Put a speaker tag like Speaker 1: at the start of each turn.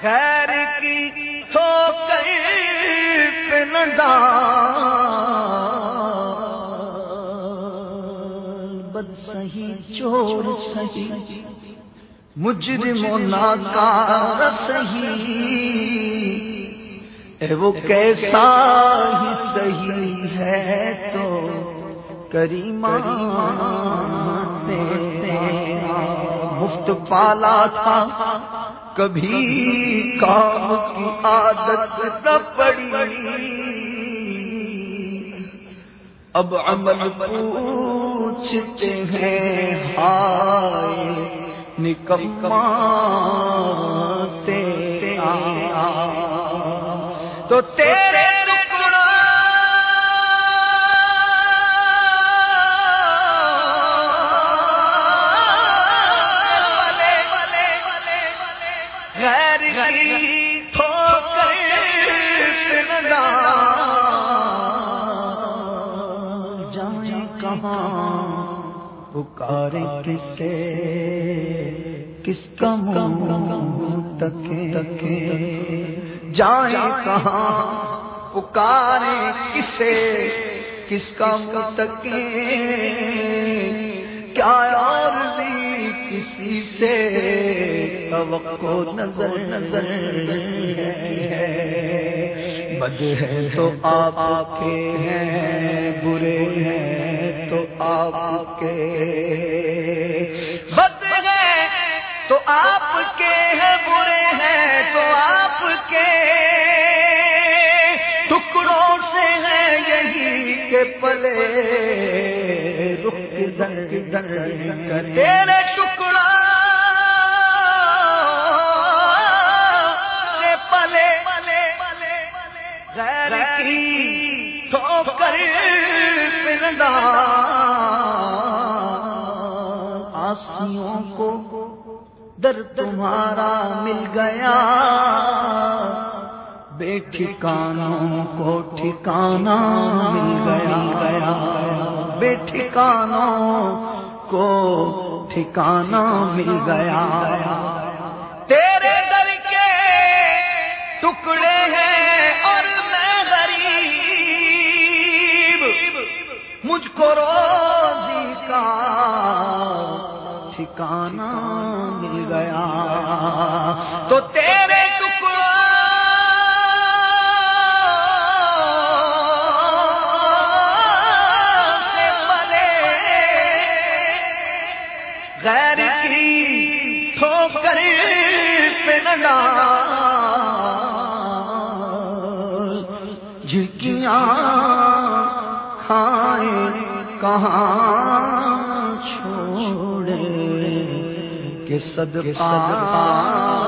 Speaker 1: خیر کی بد سہی چور سہی، مجرم و ناکار سہی۔ اے وہ کیسا ہی صحیح ہے تو کریم مفت پالا تھا۔ کبھی کام کی عادت نہ پڑی۔ اب عمل پوچھتے ہیں ہائے نکما تو تیرے پکارے کسے، کس کا منہ تکے؟ تکے جائیں کہاں؟ پکارے کسے، کس کا منہ تکے؟ کیا اور بھی کسی سے؟ توقع نظر نظر ہے۔ بد ہے تو آپ کے ہیں۔ آپ کے ہیں برے ہیں تو آپ کے ٹکڑوں سے ہے یہی کے پلے رخ در در کرے ٹکڑا پلے پلے غیر کی ٹھوکر پرندہ در تمہارا مل گیا۔ بے ٹھکانوں کو ٹھکانا مل گیا۔ گیا بے ٹھکانوں کو ٹھکانا مل گیا۔ تیرے در کے ٹکڑے ہیں اور میں غریب۔ مجھ کو روزی کا ٹھکانا مل گیا۔ تو تیرے سے پلے غیر کی ٹھوکر پہ نہ جھکیاں کھائے کہاں؟ کے صدقہ